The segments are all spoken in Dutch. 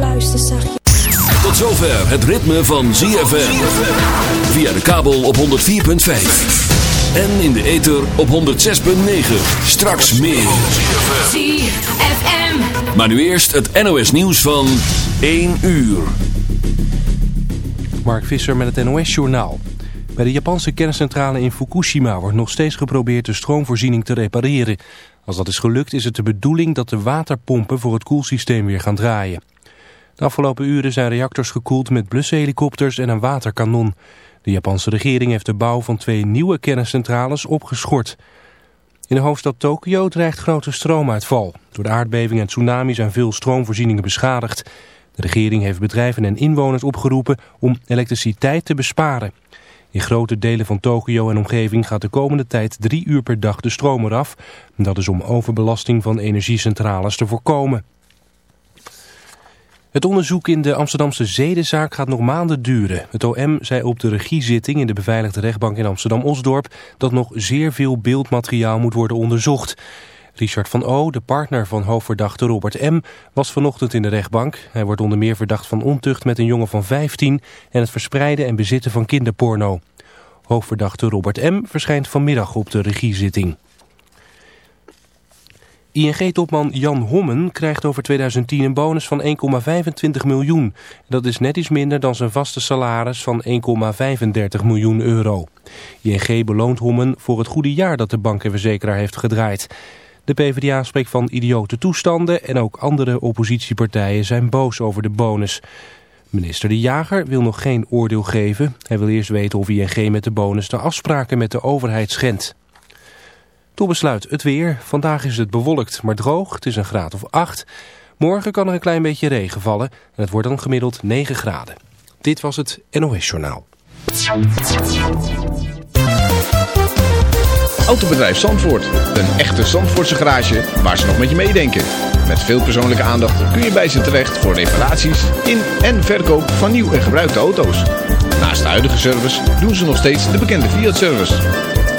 fluister zachtjes Tot zover het ritme van ZFM. Via de kabel op 104.5. En in de ether op 106.9. Straks meer. ZFM. Maar nu eerst het NOS nieuws van 1 uur. Mark Visser met het NOS-journaal. Bij de Japanse kerncentrale in Fukushima wordt nog steeds geprobeerd de stroomvoorziening te repareren. Als dat is gelukt is het de bedoeling dat de waterpompen voor het koelsysteem weer gaan draaien. De afgelopen uren zijn reactors gekoeld met blushelikopters en een waterkanon. De Japanse regering heeft de bouw van twee nieuwe kerncentrales opgeschort. In de hoofdstad Tokio dreigt grote stroomuitval. Door de aardbeving en tsunami zijn veel stroomvoorzieningen beschadigd. De regering heeft bedrijven en inwoners opgeroepen om elektriciteit te besparen. In grote delen van Tokio en omgeving gaat de komende tijd drie uur per dag de stroom eraf. Dat is om overbelasting van energiecentrales te voorkomen. Het onderzoek in de Amsterdamse zedenzaak gaat nog maanden duren. Het OM zei op de regiezitting in de beveiligde rechtbank in Amsterdam-Osdorp... dat nog zeer veel beeldmateriaal moet worden onderzocht. Richard van O., de partner van hoofdverdachte Robert M., was vanochtend in de rechtbank. Hij wordt onder meer verdacht van ontucht met een jongen van 15... en het verspreiden en bezitten van kinderporno. Hoofdverdachte Robert M. verschijnt vanmiddag op de regiezitting. ING-topman Jan Hommen krijgt over 2010 een bonus van 1,25 miljoen. Dat is net iets minder dan zijn vaste salaris van 1,35 miljoen euro. ING beloont Hommen voor het goede jaar dat de bank en verzekeraar heeft gedraaid. De PvdA spreekt van idiote toestanden en ook andere oppositiepartijen zijn boos over de bonus. Minister De Jager wil nog geen oordeel geven. Hij wil eerst weten of ING met de bonus de afspraken met de overheid schendt. Tot besluit het weer. Vandaag is het bewolkt, maar droog. Het is een graad of 8. Morgen kan er een klein beetje regen vallen. En het wordt dan gemiddeld 9 graden. Dit was het NOS Journaal. Autobedrijf Zandvoort. Een echte Zandvoortse garage waar ze nog met je meedenken. Met veel persoonlijke aandacht kun je bij ze terecht voor reparaties in en verkoop van nieuw en gebruikte auto's. Naast de huidige service doen ze nog steeds de bekende Fiat-service.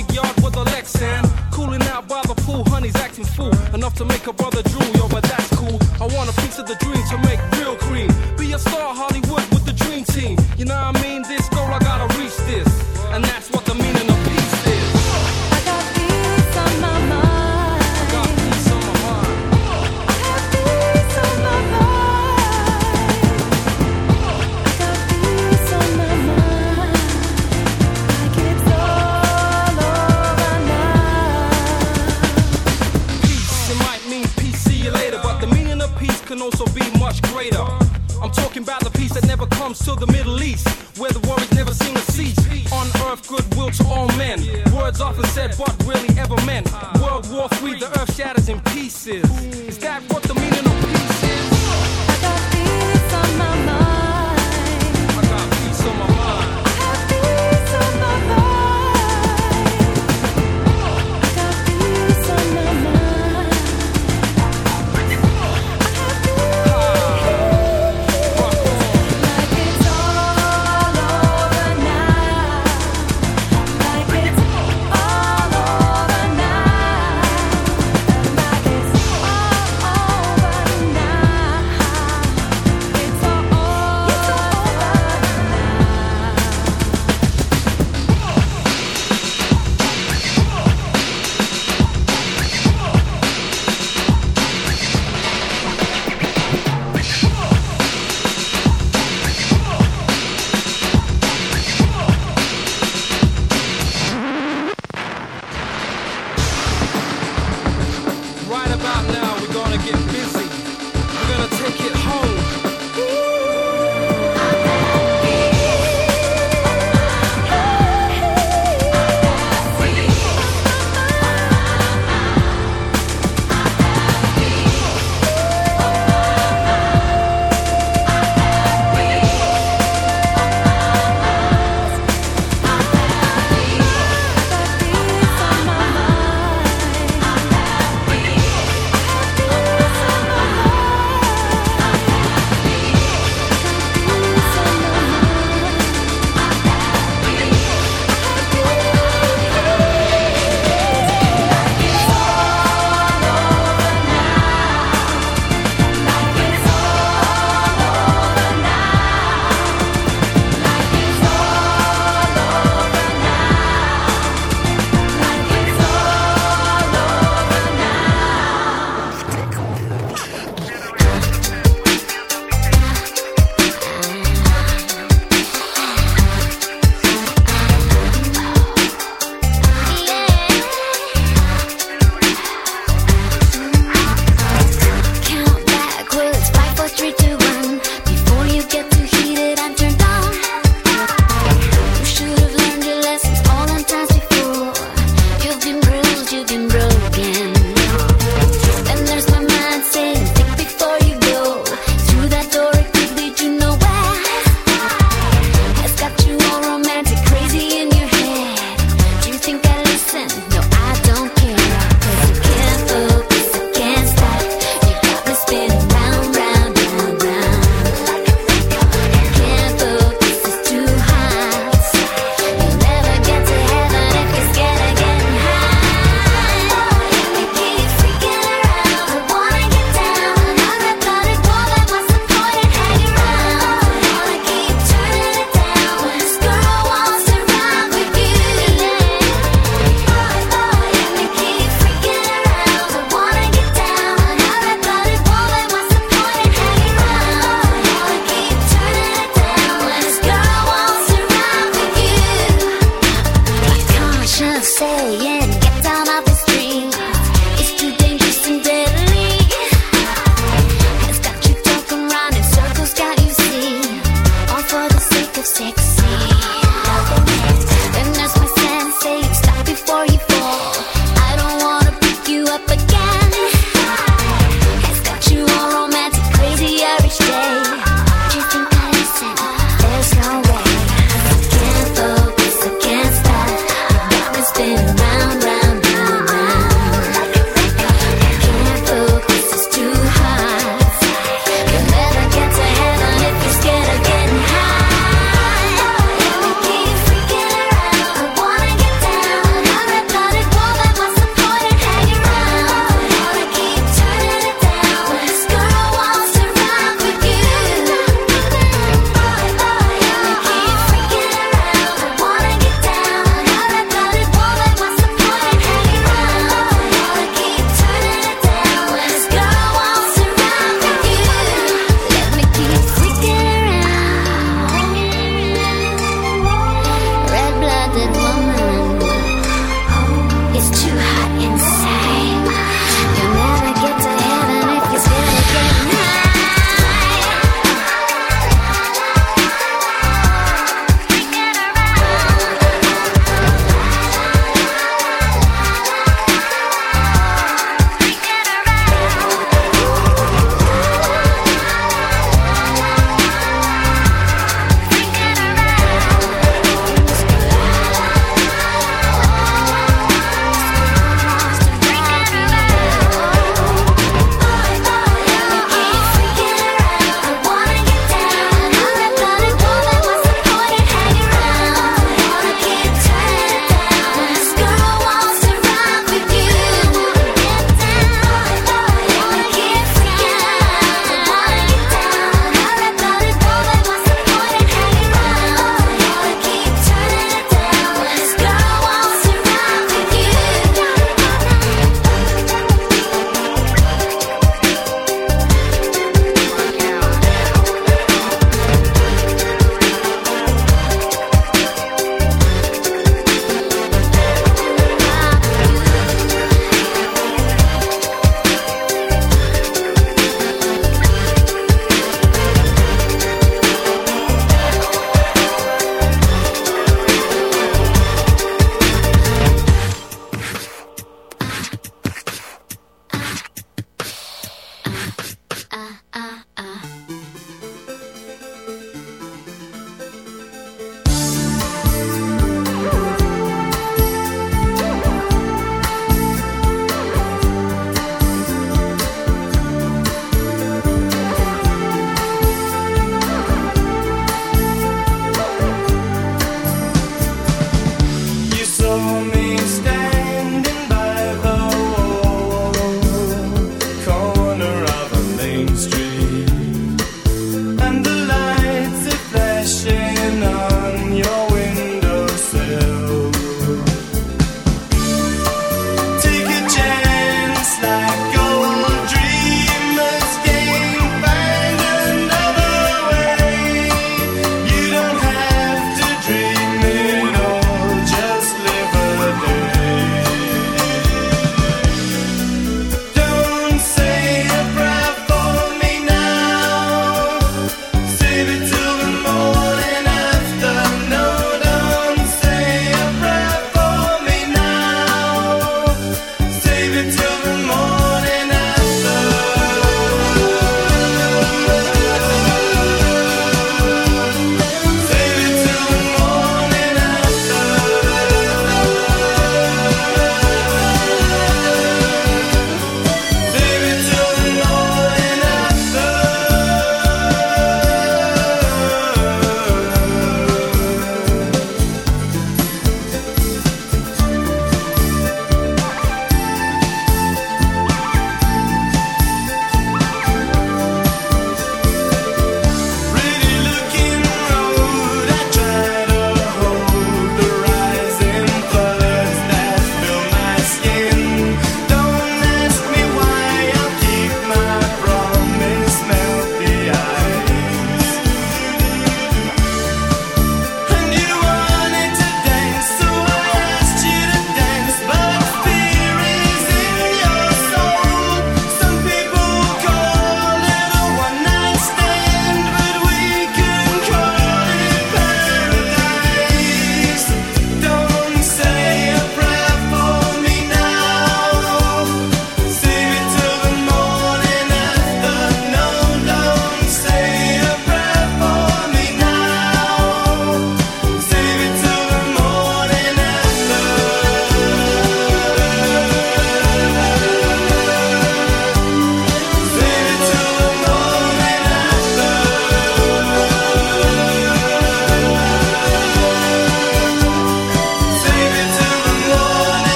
big yard with a Lexan. Cooling out by the pool, honey's acting fool. Enough to make a brother drool, yo, but that's cool. I want a piece of the dream to make real cream. Be a star, Hollywood, with the dream team. You know what I mean? This It's often said Buck really ever meant World War III, the earth shatters in pieces. Is that what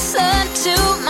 listen to my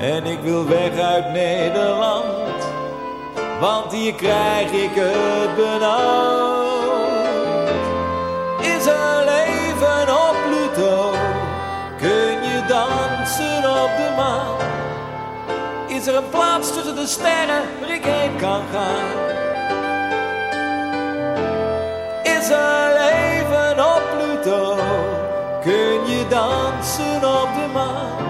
En ik wil weg uit Nederland, want hier krijg ik het benauwd. Is er leven op Pluto? Kun je dansen op de maan? Is er een plaats tussen de sterren waar ik heen kan gaan? Is er leven op Pluto? Kun je dansen op de maan?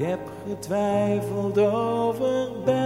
Ik heb getwijfeld over België.